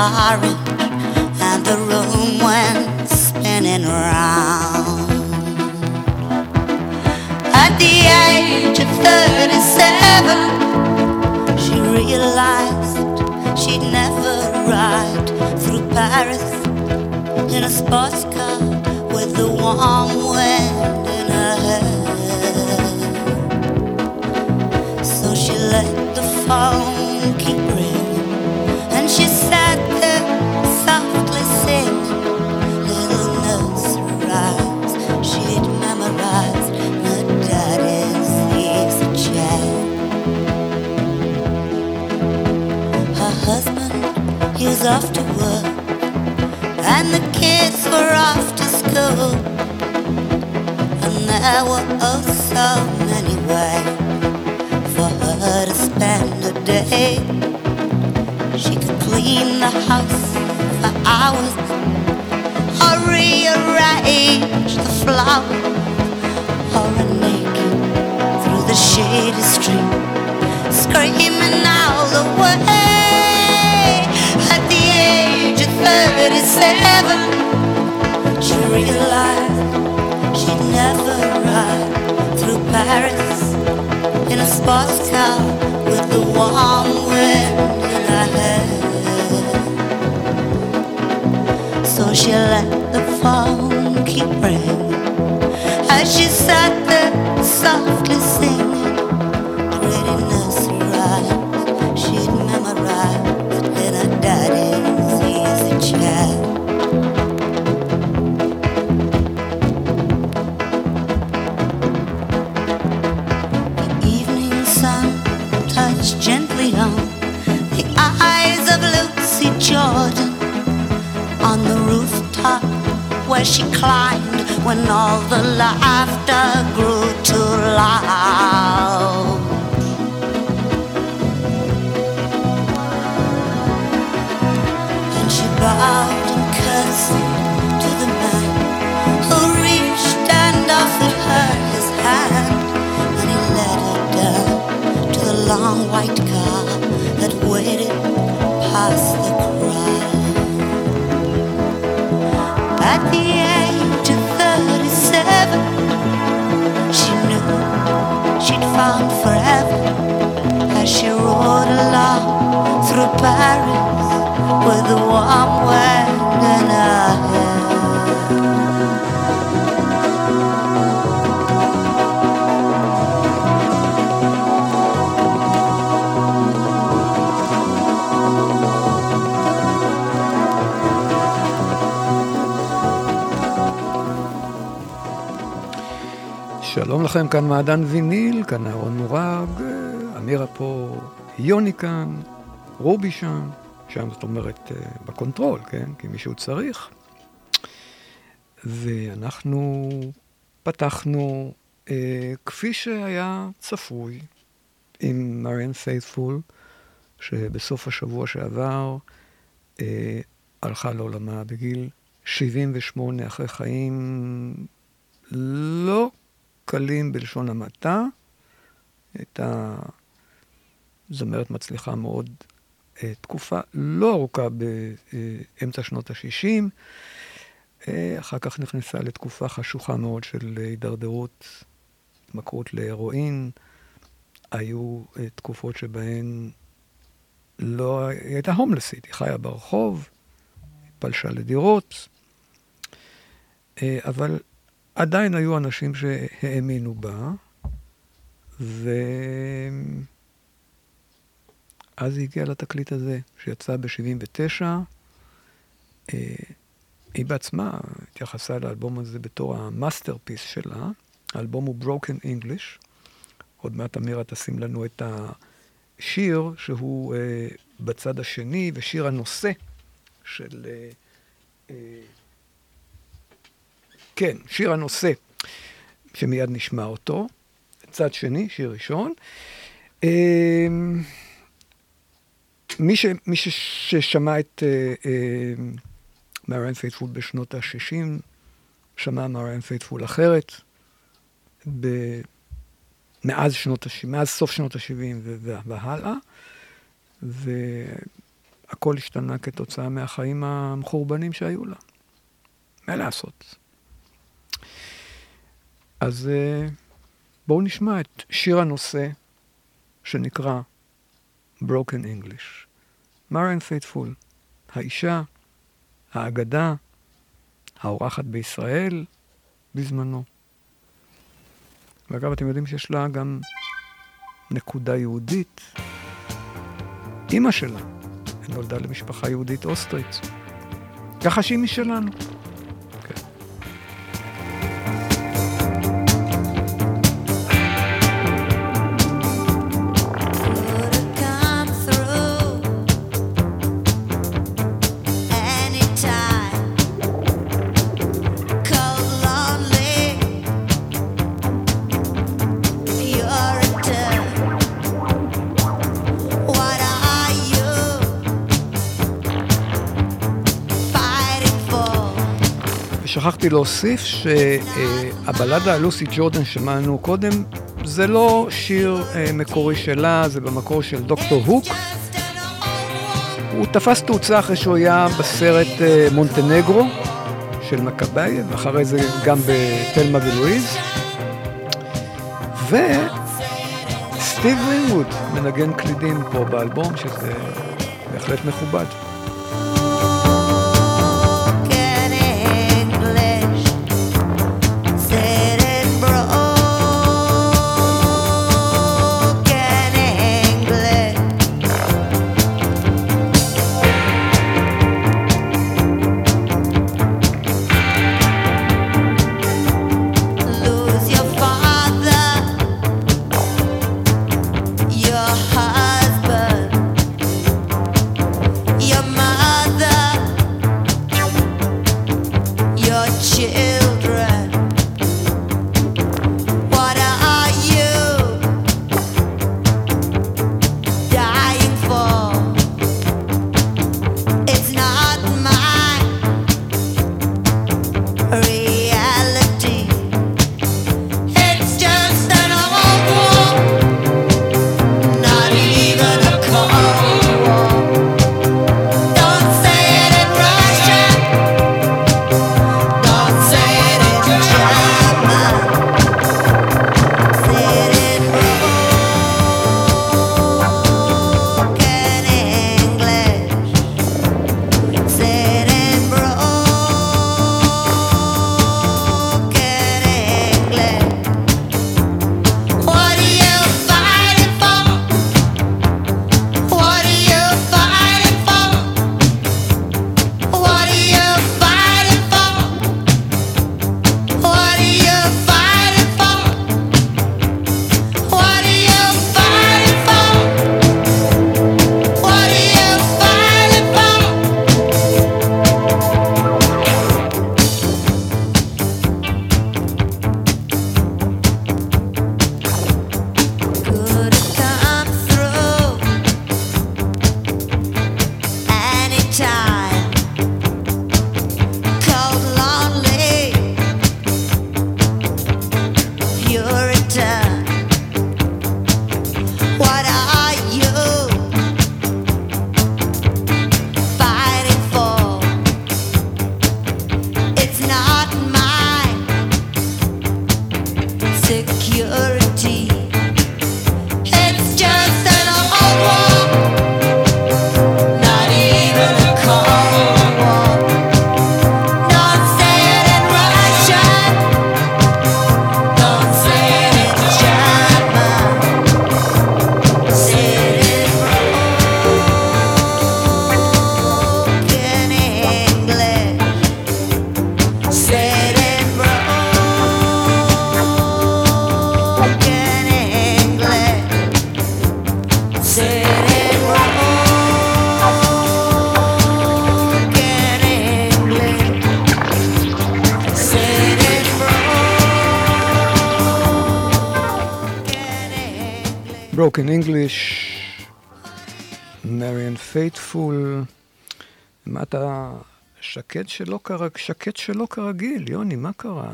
and the room went spinning round. At the age of 37, she realized she'd never ride through Paris in a sports car with the warm wind in her hair. So she let the phone keep ringing. after work, and the kids were off to school. And there were oh so many ways for her to spend a day. She could clean the house for hours, or rearrange the flowers, or run naked through the shady street, screaming all the way. 37, she realized she'd never ride through Paris in a sports car with the warm wind in her hair. So she let the phone keep ringing as she sat there softly singing. when all the laughter grew too loud. And she bowed and cursed to the man who reached and offered her his hand. And he led her down to the long white car that waited past the crowd. At the she rode along through Paris with a warm wind in her hair. שלום לכם, כאן מעדן ויניל, כאן אהרון מורג. מירה פה, יוני כאן, רובי שם, שם זאת אומרת אה, ב control, כן? כי מישהו צריך. ואנחנו פתחנו אה, כפי שהיה צפוי עם מריאן פייטפול, שבסוף השבוע שעבר אה, הלכה לעולמה בגיל 78 אחרי חיים לא קלים בלשון המעטה. הייתה זמרת מצליחה מאוד אה, תקופה לא ארוכה באמצע שנות ה-60. אה, אחר כך נכנסה לתקופה חשוכה מאוד של הידרדרות, התמכרות להרואין. היו אה, תקופות שבהן לא, היא הייתה הומלסית, היא חיה ברחוב, היא פלשה לדירות, אבל עדיין היו אנשים שהאמינו בה, ו... אז היא הגיעה לתקליט הזה, שיצא ב-79. אה, היא בעצמה התייחסה לאלבום הזה בתור ה masterpiece שלה. האלבום הוא Broken English. עוד מעט מירה תשים לנו את השיר שהוא אה, בצד השני, ושיר הנושא של... אה, אה, כן, שיר הנושא, שמיד נשמע אותו. צד שני, שיר ראשון. אה, מי, ש, מי ש, ששמע את מריאן אה, פייטפול בשנות ה-60, שמע מריאן פייטפול אחרת, ב, מאז, שנות ה- מאז סוף שנות ה-70 והלאה, והכל השתנה כתוצאה מהחיים המחורבנים שהיו לה. מה לעשות? אז אה, בואו נשמע את שיר הנושא שנקרא Broken English. מריאן פייטפול, האישה, האגדה, האורחת בישראל בזמנו. ואגב, אתם יודעים שיש לה גם נקודה יהודית. אימא שלה נולדה למשפחה יהודית אוסטרית. ככה שהיא משלנו. שכחתי להוסיף שהבלדה על לוסי ג'ורדן שמענו קודם, זה לא שיר אה, מקורי שלה, זה במקור של דוקטור הוק. הוא תפס תאוצה אחרי שהוא היה בסרט אה, מונטנגרו של מכבי, ואחרי זה גם בתלמה ולואיז. וסטיב רינגווד מנגן קלידים פה באלבום, שזה בהחלט מכובד. Broken English, מריאן פייטפול. מה אתה... שקט שלא, כרג... שקט שלא כרגיל, יוני, מה קרה?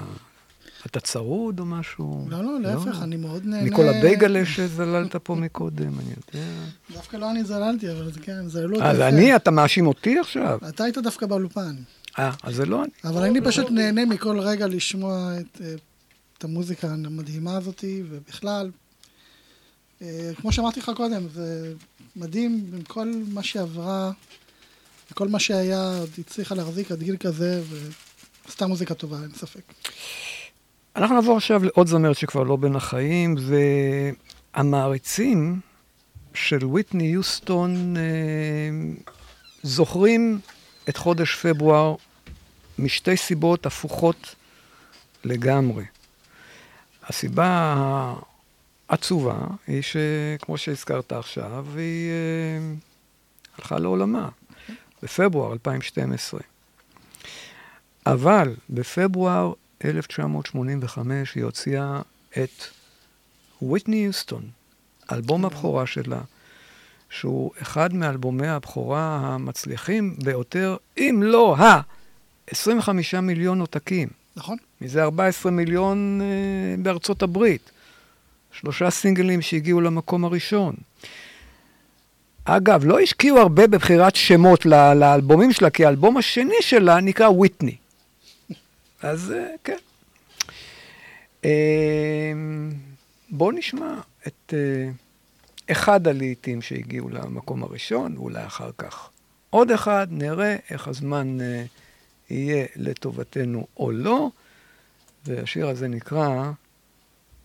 אתה צרוד או משהו? לא, לא, להפך, אני מאוד נהנה. מכל הבייגלה שזללת פה מקודם, אני יודע. דווקא לא אני זללתי, אבל זה כן, זה לא... אז אני, אתה מאשים אותי עכשיו? אתה היית דווקא באולפן. אה, אז זה לא אני. אבל אני פשוט נהנה מכל רגע לשמוע את, אה, המוזיקה המדהימה הזאתי, ובכלל, כמו שאמרתי לך קודם, זה מדהים עם כל מה שעברה, וכל מה שהיה, עוד הצליחה להחזיק עד גיל כזה, ועשתה מוזיקה טובה, אין ספק. אנחנו נעבור עכשיו לעוד זמרת שכבר לא בין החיים, והמעריצים של ויטני יוסטון אה, זוכרים את חודש פברואר משתי סיבות הפוכות לגמרי. הסיבה העצובה היא שכמו שהזכרת עכשיו, היא אה, הלכה לעולמה בפברואר 2012. אבל בפברואר 1985 היא הוציאה את ויטני יוסטון, אלבום הבכורה שלה, שהוא אחד מאלבומי הבכורה המצליחים ביותר, אם לא ה... 25 מיליון עותקים. נכון. מזה 14 מיליון אה, בארצות הברית. שלושה סינגלים שהגיעו למקום הראשון. אגב, לא השקיעו הרבה בבחירת שמות לאלבומים שלה, כי האלבום השני שלה נקרא ויטני. אז אה, כן. אה, בואו נשמע את אה, אחד הלעיתים שהגיעו למקום הראשון, ואולי אחר כך עוד אחד, נראה איך הזמן אה, יהיה לטובתנו או לא, והשיר הזה נקרא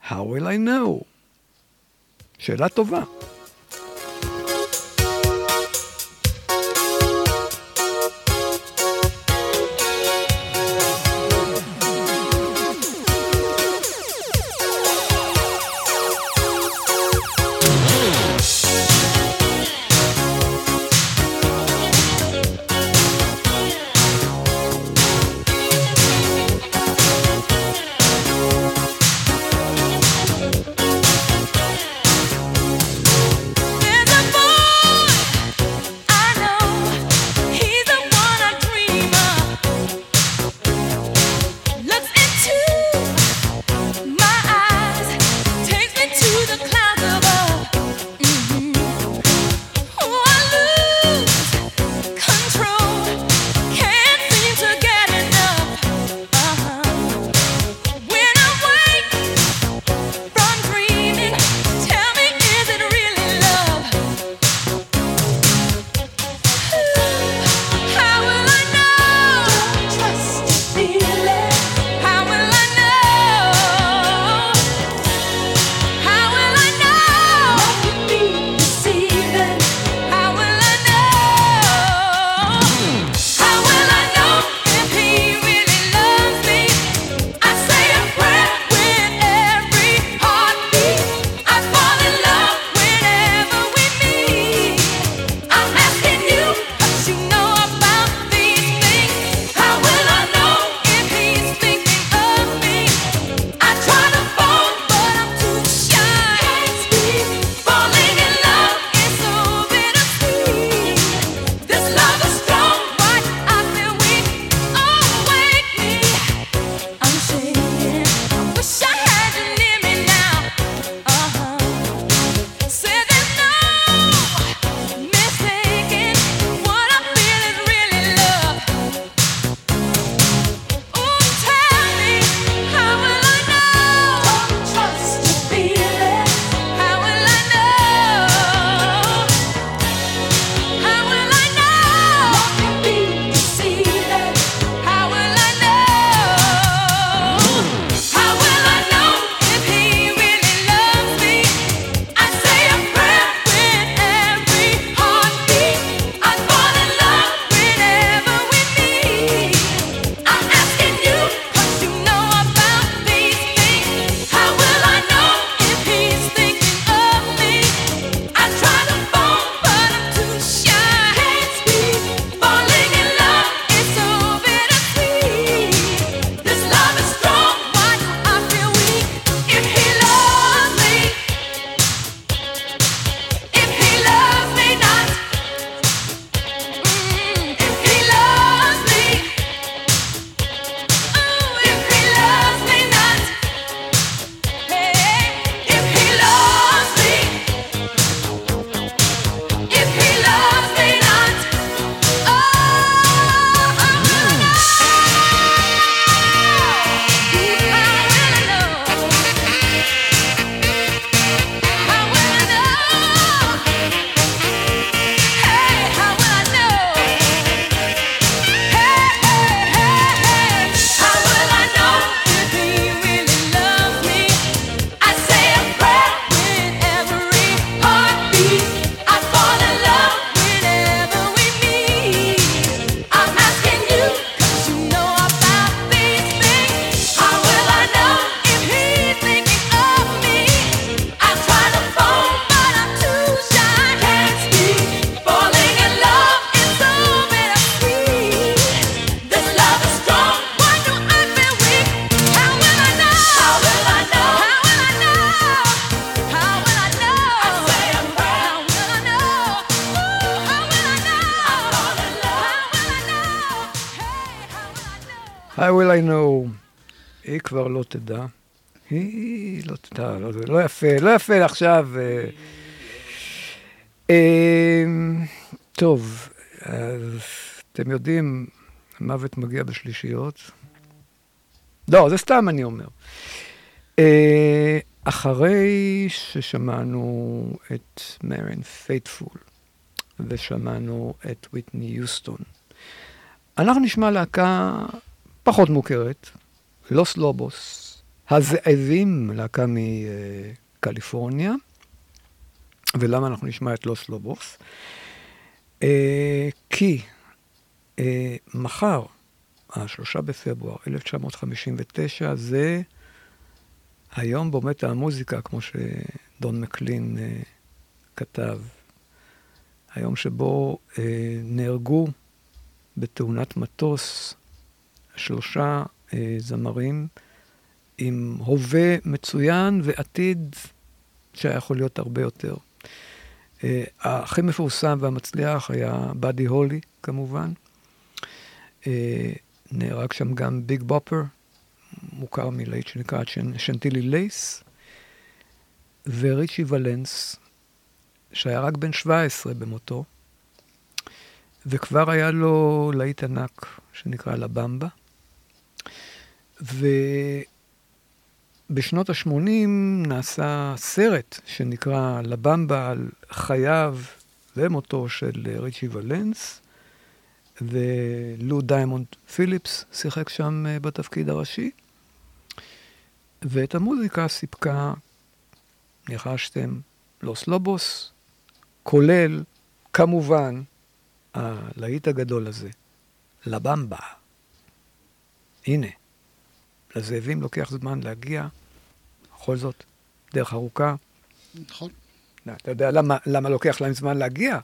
How will I know? שאלה טובה. לא יפה, עכשיו. אה, אה, טוב, אז אתם יודעים, מוות מגיע בשלישיות. לא, זה סתם אני אומר. אה, אחרי ששמענו את מריאן פייטפול ושמענו את ויטני יוסטון, אנחנו נשמע להקה פחות מוכרת, לוס לובוס, הזאבים, להקה מקליפורניה. ולמה אנחנו נשמע את לוס לובוס? אה, כי אה, מחר, השלושה בפברואר 1959, זה היום באמת המוזיקה, כמו שדון מקלין אה, כתב. היום שבו אה, נהרגו בתאונת מטוס שלושה אה, זמרים עם הווה מצוין ועתיד שהיה יכול להיות הרבה יותר. אה, הכי מפורסם והמצליח היה באדי הולי, כמובן. אה, נהרג שם גם ביג בופר, מוכר מלהיט שנקרא שנטילי לייס, וריצ'י ולנס, שהיה רק בן 17 במותו, וכבר היה לו להיט ענק שנקרא לבמבה. ובשנות ה-80 נעשה סרט שנקרא לבמבה על חייו ומותו של ריצ'י ולנס, ולו דיימונד פיליפס שיחק שם אה, בתפקיד הראשי. ואת המוזיקה סיפקה, ניחשתם, לוס לובוס, כולל, כמובן, הלהיט הגדול הזה, לבמבה. הנה, לזאבים לוקח זמן להגיע, בכל זאת, דרך ארוכה. נכון. אתה יודע למה, למה לוקח להם זמן להגיע?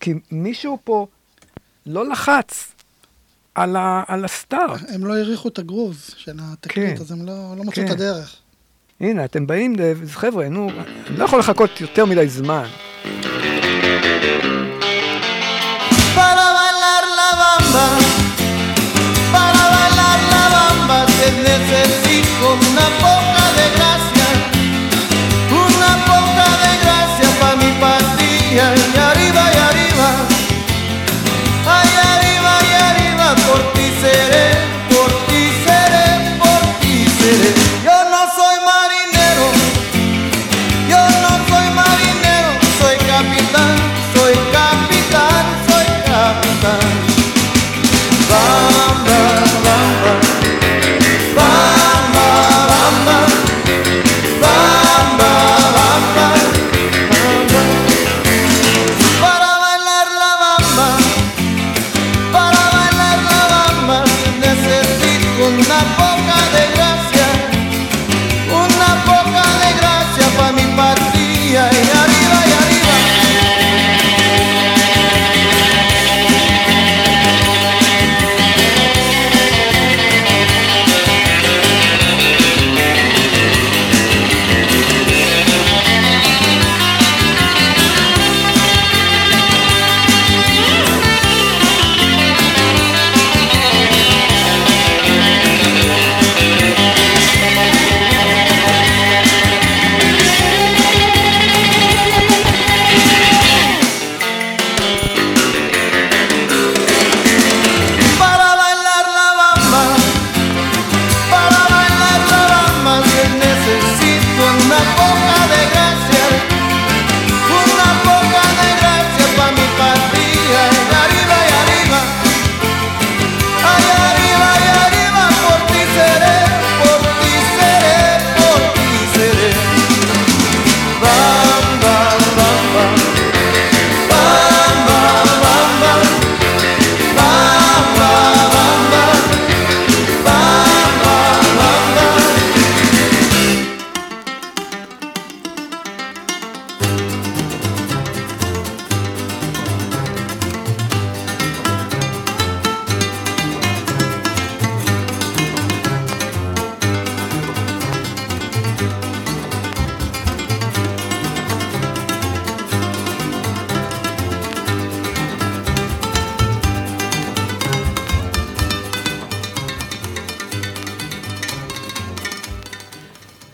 כי מישהו פה לא לחץ על, ה, על הסטארט. הם לא העריכו את הגרוז של התקליט, כן. אז הם לא, לא מצאו כן. את הדרך. הנה, אתם באים, חבר'ה, נו, אני לא יכול לחכות יותר מדי זמן. Para bailar la bamba, para bailar bamba te necesito. Una poca de gracia, una poca de gracia para mi patria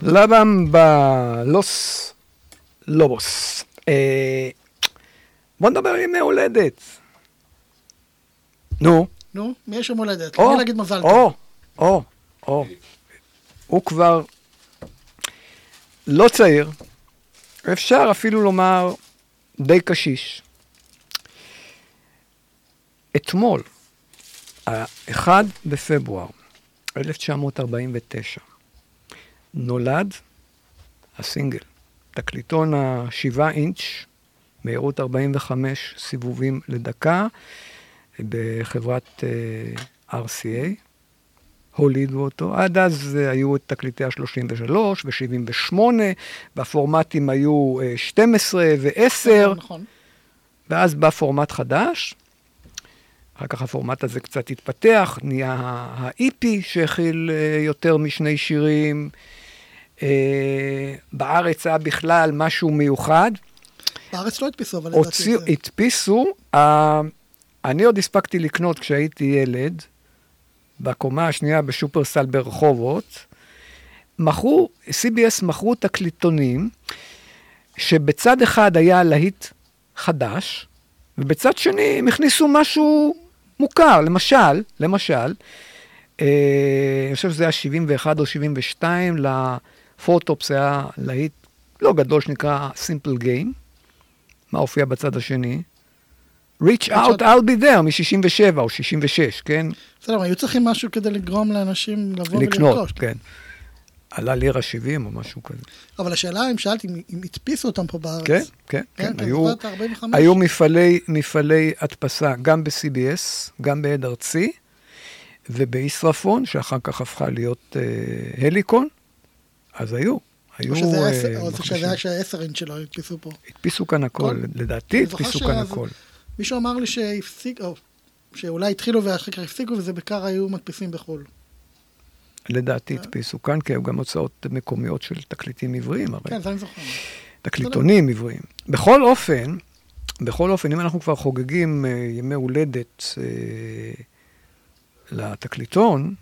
לבמבה, לוס לובוס. אה, בוא נדבר על ימי הולדת. נו. נו, מי יש יום הולדת? או, להגיד מזל טוב? או, או, או. הוא כבר לא צעיר, אפשר אפילו לומר די קשיש. אתמול, ה-1 בפברואר 1949, נולד הסינגל, תקליטון השבעה אינץ', מהירות 45 סיבובים לדקה, בחברת אה, RCA. הולידו אותו. עד אז אה, היו את תקליטי ה-33 ו-78, והפורמטים היו אה, 12 ו-10, נכון. ואז בא פורמט חדש. אחר כך הפורמט הזה קצת התפתח, נהיה ה-EP שהכיל אה, יותר משני שירים. אה, בארץ היה בכלל משהו מיוחד. בארץ לא הדפיסו, אבל לדעתי הוציאו, זה... הדפיסו, אה, אני עוד הספקתי לקנות כשהייתי ילד, בקומה השנייה בשופרסל ברחובות, מכרו, CBS מכרו תקליטונים, שבצד אחד היה להיט חדש, ובצד שני הם הכניסו משהו מוכר, למשל, למשל, אה, אני חושב שזה היה 71 או 72, לפורטופס היה להיט לא גדול שנקרא Simple Game. מה הופיע בצד השני? reach out, I'll be there, מ-67 או 66, כן? בסדר, היו צריכים משהו כדי לגרום לאנשים לבוא לקנות, ולרכוש. כן. עלה לירה 70 או משהו כזה. אבל השאלה אם שאלתי, אם- הדפיסו אותם פה בארץ. כן, כן, כן, כן. היו, זוכרת, 45. היו מפעלי, מפעלי הדפסה גם ב-CBS, גם בעד ארצי, ובישרפון, שאחר כך הפכה להיות אה, הליקון, אז היו. היו או שזה אה, היה שהעשר אינץ' שלו הדפיסו פה. הדפיסו כאן הכל, כל- לדעתי הדפיסו כאן הכל. מישהו אמר לי שהפסיק, או שאולי התחילו ואחר כך הפסיקו, וזה בעיקר היו מדפיסים בחו"ל. לדעתי אה. הדפיסו כאן, כי היו גם הוצאות מקומיות של תקליטים עבריים, הרי. כן, זה אני זוכר. תקליטונים עבריים. בכל אופן, בכל אופן, אם אנחנו כבר חוגגים אה, ימי הולדת לתקליטון,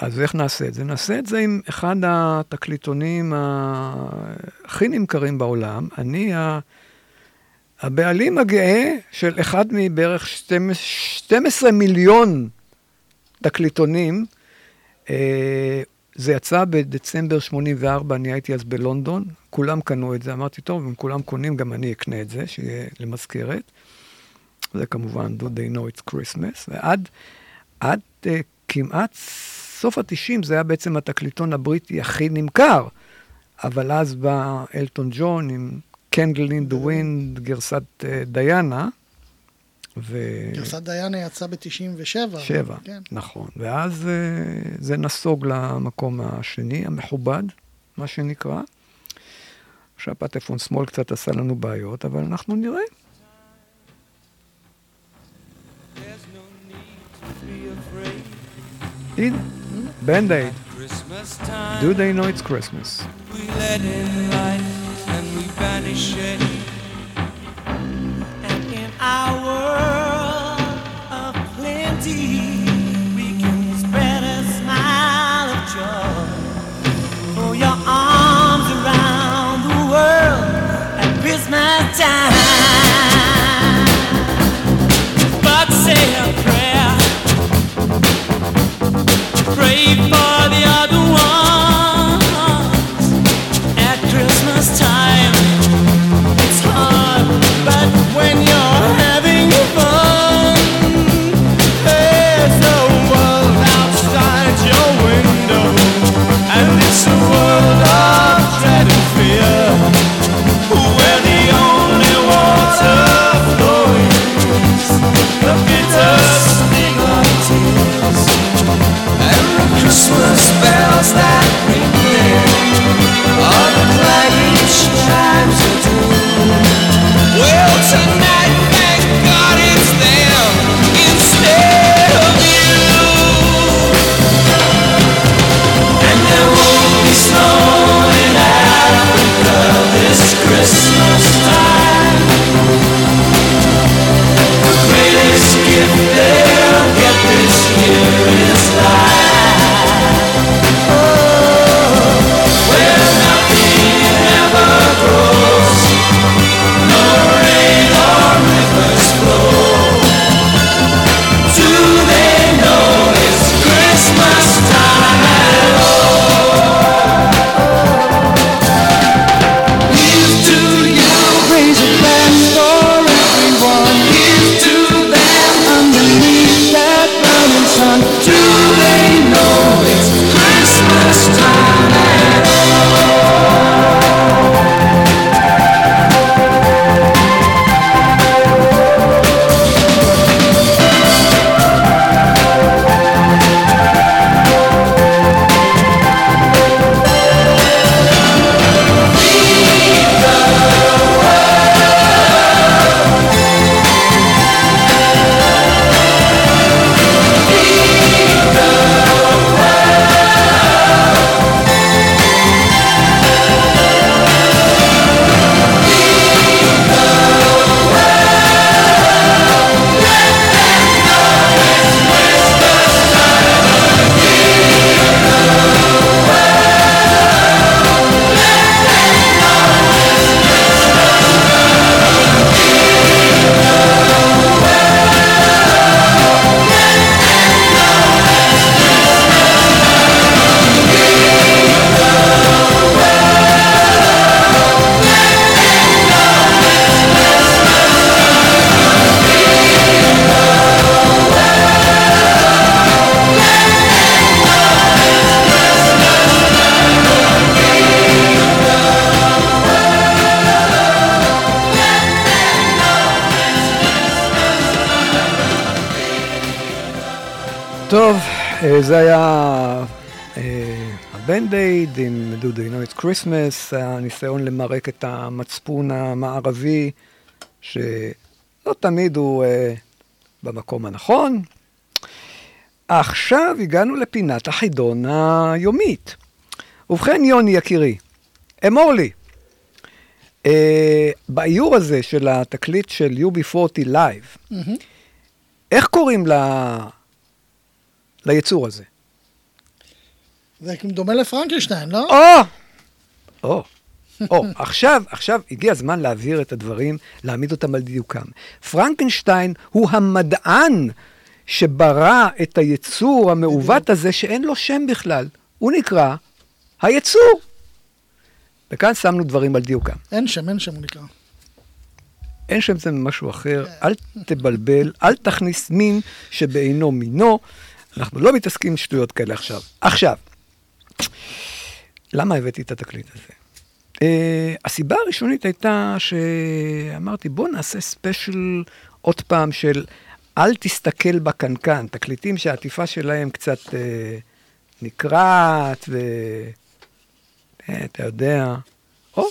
אז איך נעשה את זה? נעשה את זה עם אחד התקליטונים הכי נמכרים בעולם. אני הבעלים הגאה של אחד מבערך 12 מיליון תקליטונים. אה, זה יצא בדצמבר 84, אני הייתי אז בלונדון, כולם קנו את זה, אמרתי, טוב, אם כולם קונים, גם אני אקנה את זה, שיהיה למזכרת. זה כמובן Do They Know It's Christmas, ועד עד, uh, כמעט סוף ה-90 זה היה בעצם התקליטון הבריטי הכי נמכר, אבל אז בא אלטון ג'ון עם Candle in the Wind, גרסת uh, דיאנה, ו... גרסת דיאנה יצא ב-97. שבע, כן. נכון. ואז אה, זה נסוג למקום השני, המכובד, מה שנקרא. עכשיו פטפון שמאל קצת עשה לנו בעיות, אבל אנחנו נראה. הנה, Band Aid. Do they know it's Christmas? We let in and we banish it. And in our world of plenty, we can spread a smile of joy. Throw your arms around the world at Christmas time. For the זה היה אה, הבנד-אייד עם Do They Know It's Christmas, הניסיון למרק את המצפון המערבי, שלא תמיד הוא אה, במקום הנכון. עכשיו הגענו לפינת החידון היומית. ובכן, יוני יקירי, אמור לי, אה, באיור הזה של התקליט של UB40 Live, איך קוראים ל... ליצור הזה? זה דומה לפרנקלשטיין, לא? או! או, או, עכשיו, עכשיו הגיע הזמן להבהיר את הדברים, להעמיד אותם על דיוקם. פרנקנשטיין הוא המדען שברא את היצור המעוות הזה, שאין לו שם בכלל. הוא נקרא היצור. וכאן שמנו דברים על דיוקם. אין שם, אין שם הוא נקרא. אין שם זה משהו אחר, אל תבלבל, אל תכניס מין שבאינו מינו. אנחנו לא מתעסקים עם שטויות כאלה עכשיו. עכשיו, למה הבאתי את התקליט הזה? Uh, הסיבה הראשונית הייתה שאמרתי, בוא נעשה ספיישל עוד פעם של אל תסתכל בקנקן, תקליטים שהעטיפה שלהם קצת uh, נקרעת, ו... אה, אתה יודע, או,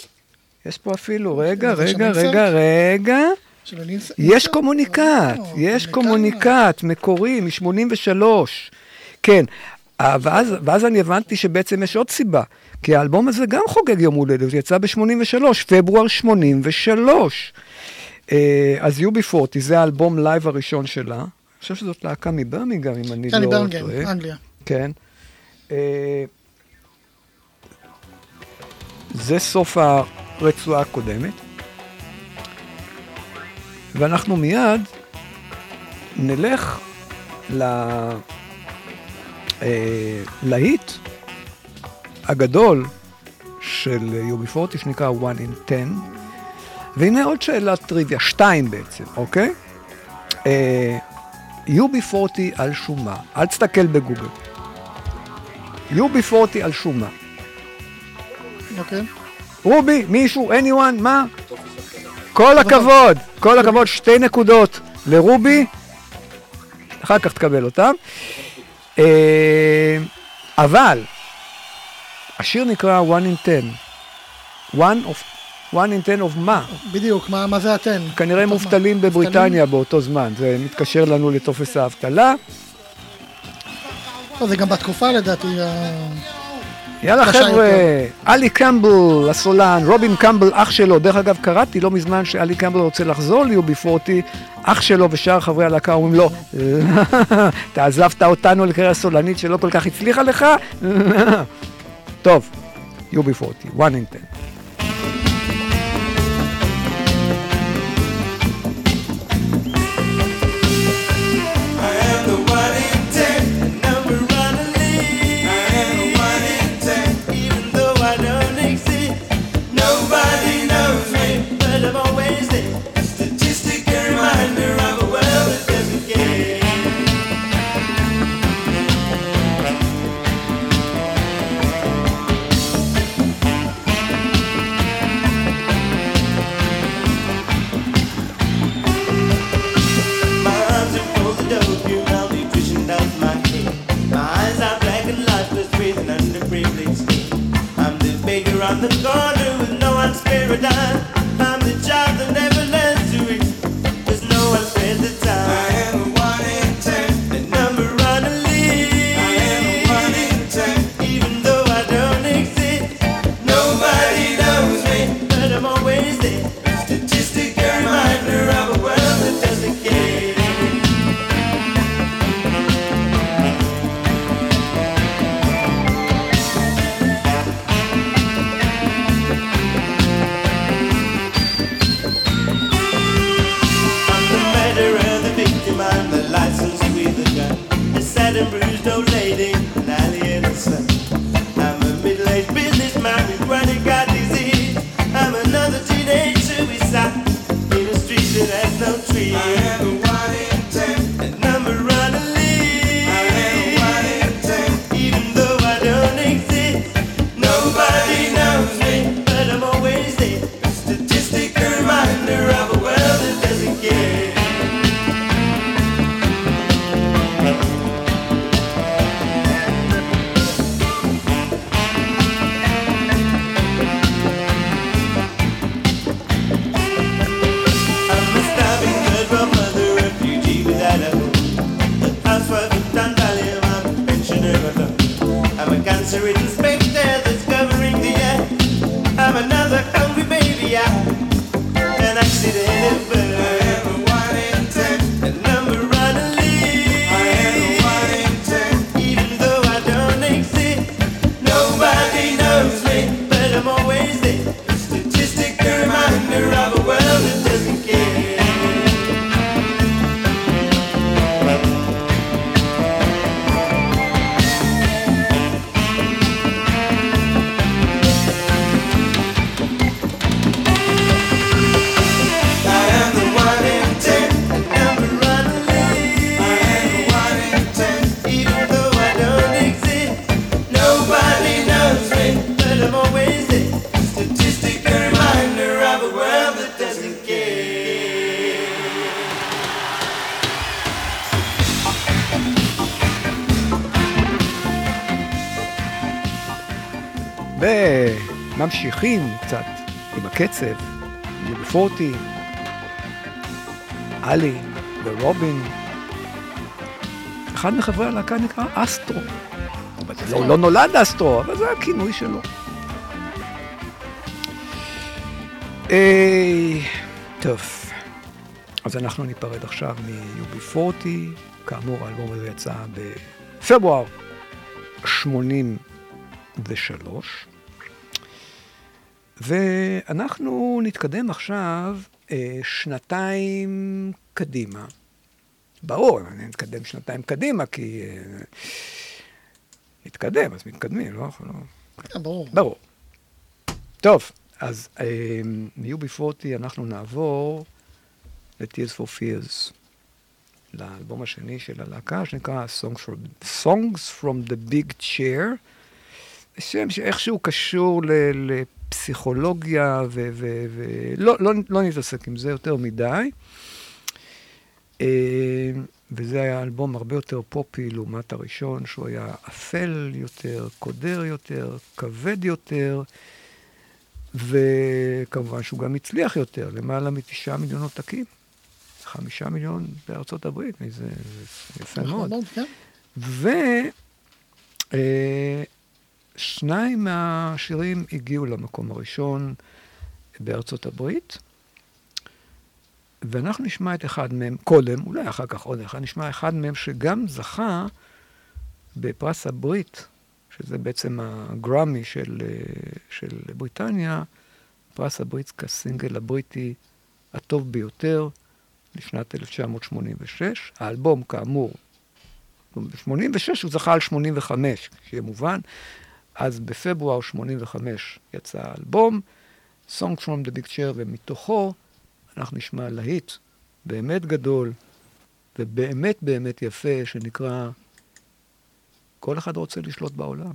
יש פה אפילו, רגע, רגע, insert? רגע, רגע. יש? קומוניקט, יש קומוניקט. מקורי מ-83. כן, אה, ואז, ואז אני הבנתי שבעצם יש עוד סיבה, כי האלבום הזה גם חוגג יום הולדת, הוא יצא ב-83, פברואר 83. אה, אז UB40 זה האלבום live הראשון שלה. אני חושב שזאת להקה מברמינגהם, אם אני כן, לא טועה. אנגליה. כן. אה, זה סוף הרצועה הקודמת. ואנחנו מיד נלך ל... אה, להיט הגדול של UB40 שנקרא One in 10. והנה עוד שאלת טריוויה, שתיים בעצם, אוקיי? אה, UB40 על שומה, אל תסתכל בגוגל. UB40 על שומה. אוקיי. רובי, מישהו, anyone, מה? כל הכבוד, כל הכבוד, שתי נקודות לרובי, אחר כך תקבל אותם. אה, אבל, השיר נקרא One in 10. One of, one in 10 of מה? בדיוק, מה מה זה אתן? כנראה טוב, מובטלים? בבריטניה באותו זמן, זה מתקשר לנו לטופס האבטלה. זה גם בתקופה לדעתי. יאללה חבר'ה, עלי קמבל הסולן, רובין קמבל אח שלו, דרך אגב קראתי לא מזמן שעלי קמבל רוצה לחזור ליו בפורטי, אח שלו ושאר חברי הלהקה אומרים לו, אתה עזבת אותנו לקריאה סולנית שלא כל כך הצליחה לך? טוב, יו בפורטי, one in 10. nothing's gonna do with no one's paradise. וממשיכים קצת עם הקצב, UB40, עלי ורובין. אחד מחברי הלהקה נקרא אסטרו. זה לא, לא נולד אסטרו, אבל זה הכינוי שלו. אה, טוב, אז אנחנו ניפרד עכשיו מ-UB40. כאמור, האלבום הזה יצא בפברואר 83. ואנחנו נתקדם עכשיו אה, שנתיים קדימה. ברור, נתקדם שנתיים קדימה, כי... אה, נתקדם, אז מתקדמים, לא? לא... כן, ברור. ברור. טוב, אז אה, מ-UB40 אנחנו נעבור ל-Tears for Fears, לאלבום השני של הלהקה, שנקרא Songs from, Songs from the Big Chair. שם שאיכשהו קשור ל- לפסיכולוגיה, ולא לא, לא נתעסק עם זה יותר מדי. אה, וזה היה אלבום הרבה יותר פופי לעומת הראשון, שהוא היה אפל יותר, קודר יותר, כבד יותר, וכמובן שהוא גם הצליח יותר, למעלה מתשעה מיליון עותקים. חמישה מיליון בארצות הברית, זה, זה יפה מאוד. נכון, כן. ושניים מהשירים הגיעו למקום הראשון בארצות הברית, ואנחנו נשמע את אחד מהם קודם, אולי אחר כך עוד אחד, נשמע אחד מהם שגם זכה בפרס הברית, שזה בעצם הגראמי של, של בריטניה, פרס הברית כסינגל הבריטי הטוב ביותר לשנת 1986. האלבום, כאמור, ב-86 הוא זכה על 85, שיהיה מובן. אז בפברואר 85 יצא האלבום, Songs from the Big Chair, ומתוכו אנחנו נשמע להיט באמת גדול ובאמת באמת יפה, שנקרא כל אחד רוצה לשלוט בעולם.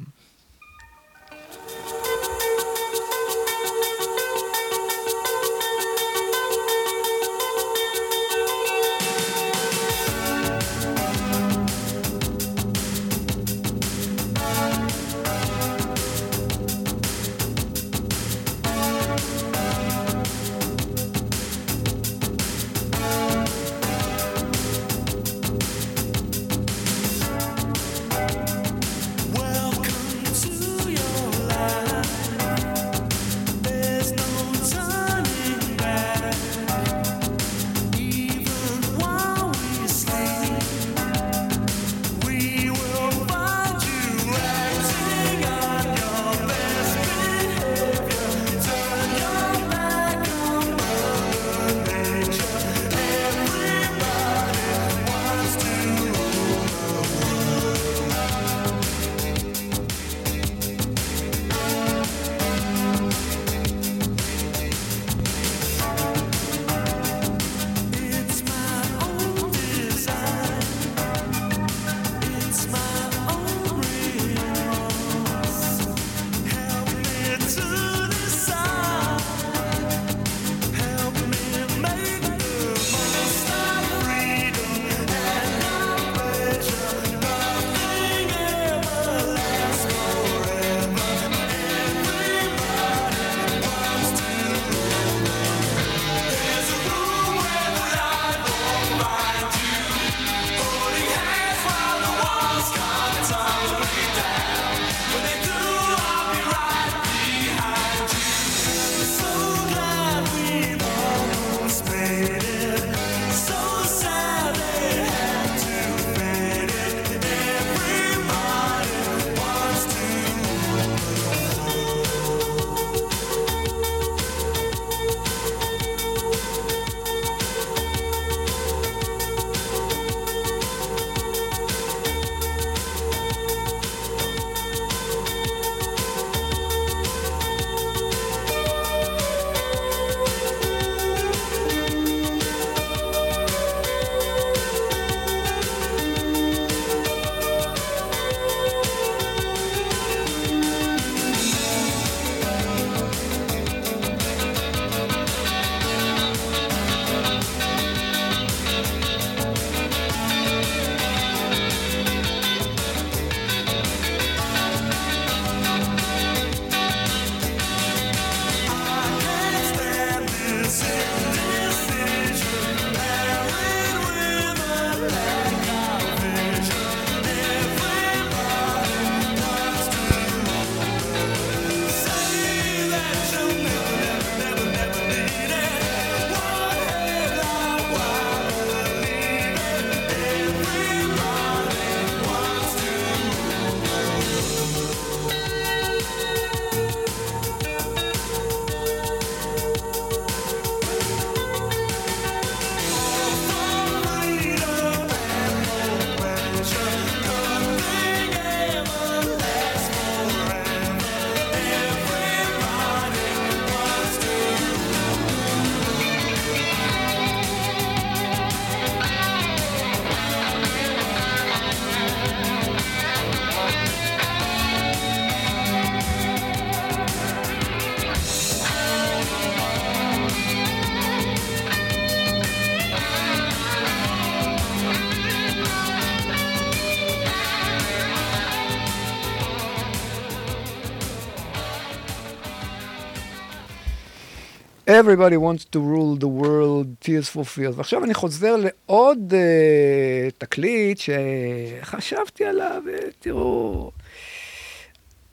Everybody wants to rule the world, tears for fears. ועכשיו אני חוזר לעוד uh, תקליט שחשבתי עליו, uh, תראו,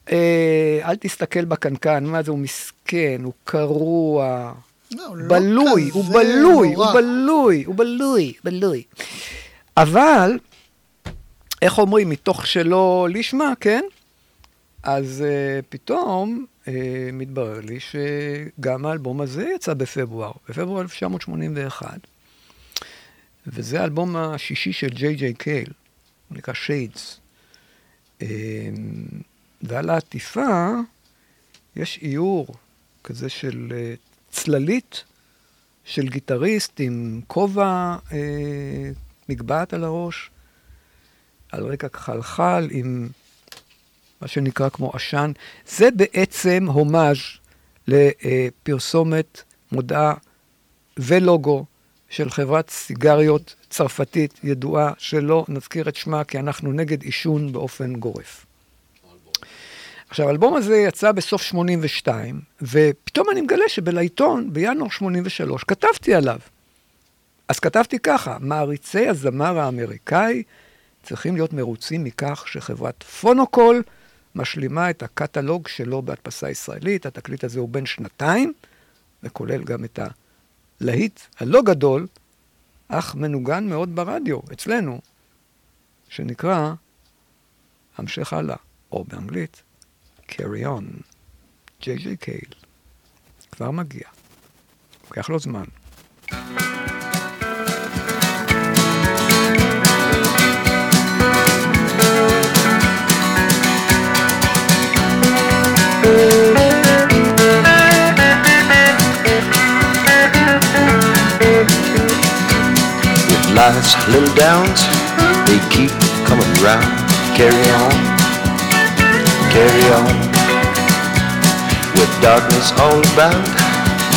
uh, אל תסתכל בקנקן, מה זה, הוא מסכן, הוא קרוע, לא, הוא לא בלוי, הוא כזה בלוי, הוא. בלוי, הוא בלוי, בלוי. אבל, איך אומרים, מתוך שלא לשמה, כן? אז uh, פתאום uh, מתברר לי שגם האלבום הזה יצא בפברואר, בפברואר 1981. וזה האלבום השישי של ג'יי ג'יי קייל, הוא נקרא שיידס. ועל העטיפה יש איור כזה של אה, צללית של גיטריסט עם כובע אה, מגבעת על הראש, על רקע חלחל עם מה שנקרא כמו עשן. זה בעצם הומאז' לפרסומת, מודעה ולוגו של חברת סיגריות צרפתית ידועה, שלא נזכיר את שמה כי אנחנו נגד עישון באופן גורף. עכשיו, האלבום הזה יצא בסוף 82, ופתאום אני מגלה שבלעיתון, בינואר 83, כתבתי עליו. אז כתבתי ככה, מעריצי הזמר האמריקאי צריכים להיות מרוצים מכך שחברת פונוקול משלימה את הקטלוג שלו בהדפסה ישראלית. התקליט הזה הוא בן שנתיים, וכולל גם את הלהיט הלא גדול, אך מנוגן מאוד ברדיו, אצלנו, שנקרא המשך הלאה, או באנגלית, carry on, ג'יי קייל. כבר מגיע. לוקח לו זמן. With life's little downs, they keep coming round. Carry on, carry on. With darkness all about,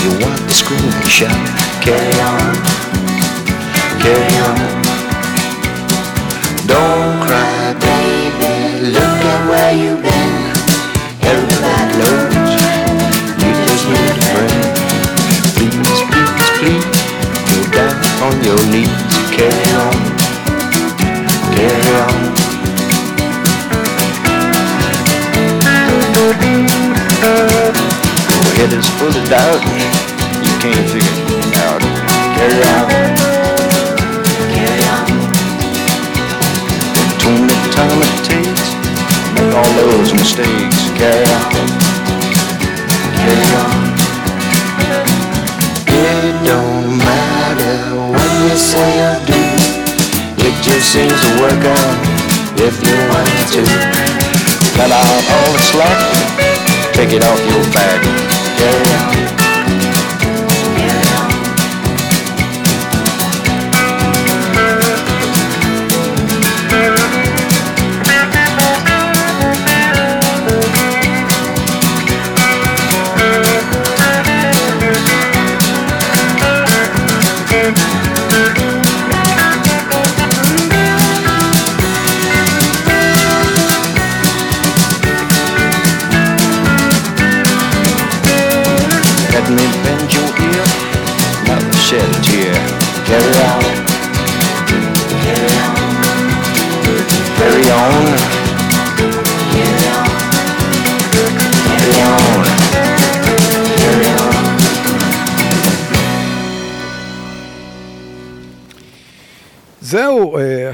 you want to scream and shout. Carry on, carry on. Don't cry, baby. Look at where you've been. Everybody knows you just need a friend. Please, please, please, go down on your knees. Your head is full of doubt. You can't figure it out. Carry on, carry on. Between the time it takes, make all those mistakes. Carry on, carry on. It don't matter what you say just seems to work out if you want to. Cut out all the slack, take it off your back. Carry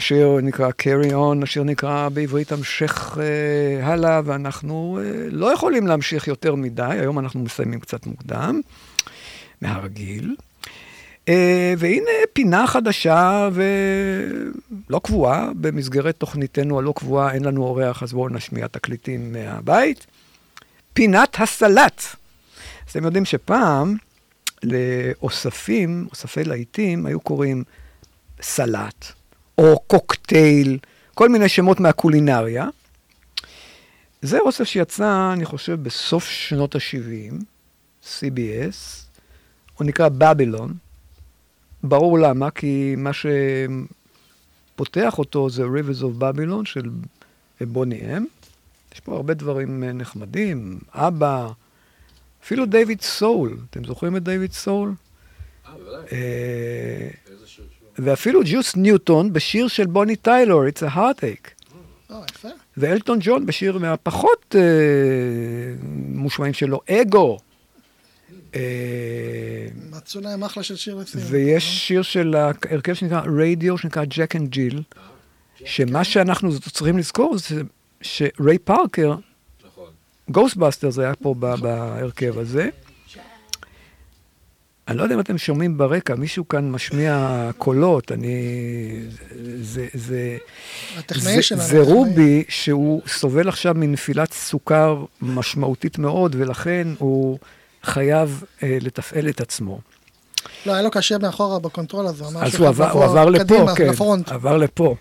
השיר נקרא Carry On, השיר נקרא בעברית המשך אה, הלאה, ואנחנו אה, לא יכולים להמשיך יותר מדי, היום אנחנו מסיימים קצת מוקדם מהרגיל. אה, והנה פינה חדשה ולא קבועה, במסגרת תוכניתנו הלא קבועה, אין לנו אורח, אז בואו נשמיע תקליטים מהבית. פינת הסלט. אז אתם יודעים שפעם לאוספים, אוספי להיטים, היו קוראים סלט, או קוקטייל, כל מיני שמות מהקולינריה. זה אוסף שיצא, אני חושב, בסוף שנות ה-70, CBS, הוא נקרא בבילון. ברור למה, כי מה שפותח אותו זה Rivers of Babylon של בוני אם. יש פה הרבה דברים נחמדים, אבא, אפילו דיוויד סול, אתם זוכרים את דיוויד סול? אה, ואפילו ג'וס ניוטון בשיר של בוני טיילור, It's a Heartache. אה. ואלטון ג'ון בשיר מהפחות אה, מושמעים שלו, Ego. אה, מצאו להם אחלה של שיר לסיום. ויש שיר של ההרכב שנקרא Raydio, שנקרא Jack and Jill, שמה שאנחנו צריכים לזכור זה שריי פארקר, Ghostbuster זה היה פה בהרכב הזה. אני לא יודע אם אתם שומעים ברקע, מישהו כאן משמיע קולות, אני... זה... זה זה, שלנו. זה הטכנאי. רובי שהוא סובל עכשיו מנפילת סוכר משמעותית מאוד, ולכן הוא חייב אה, לתפעל את עצמו. לא, היה לו קשה מאחורה ב control הזה. הוא אמר אז שחייב הוא עבר, הוא עבר לפה, קדימה, כן, ל front. עבר לפה.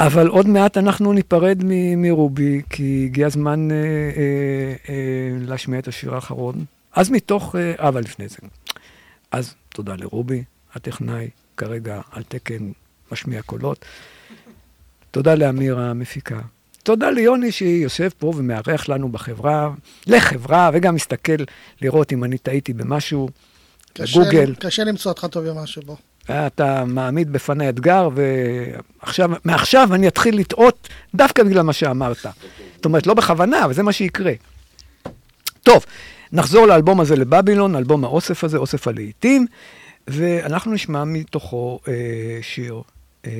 אבל עוד מעט אנחנו ניפרד מ- מרובי, כי הגיע הזמן אה, אה, אה, להשמיע את השיר האחרון. אז מתוך, אה, אבל לפני זה. אז תודה לרובי, הטכנאי, כרגע על תקן משמיע קולות. תודה לאמיר המפיקה. תודה ליוני שיושב פה ומארח לנו בחברה, לחברה, וגם מסתכל לראות אם אני טעיתי במשהו. קשה- בגוגל. קשה למצוא אותך טוב במשהו בו. אתה מעמיד בפני אתגר, ועכשיו, מעכשיו אני אתחיל לטעות דווקא בגלל מה שאמרת. זאת אומרת, לא בכוונה, אבל זה מה שיקרה. טוב, נחזור לאלבום הזה לבבילון, אלבום האוסף הזה, אוסף הלהיטים, ואנחנו נשמע מתוכו אה, שיר אה,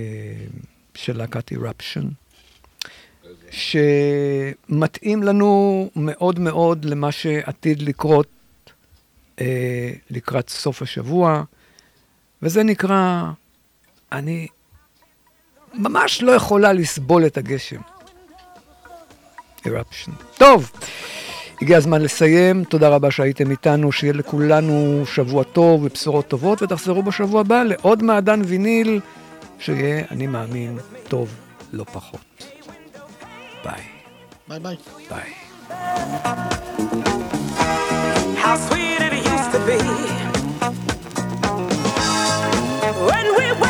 של להקת Eruption, שמתאים לנו מאוד מאוד למה שעתיד לקרות אה, לקראת סוף השבוע. וזה נקרא, אני ממש לא יכולה לסבול את הגשם. Eruption. טוב, הגיע הזמן לסיים, תודה רבה שהייתם איתנו, שיהיה לכולנו שבוע טוב ובשורות טובות, ותחזרו בשבוע הבא לעוד מעדן ויניל, שיהיה, אני מאמין, טוב לא פחות. ביי. ביי ביי. ביי. how sweet it used to be when we were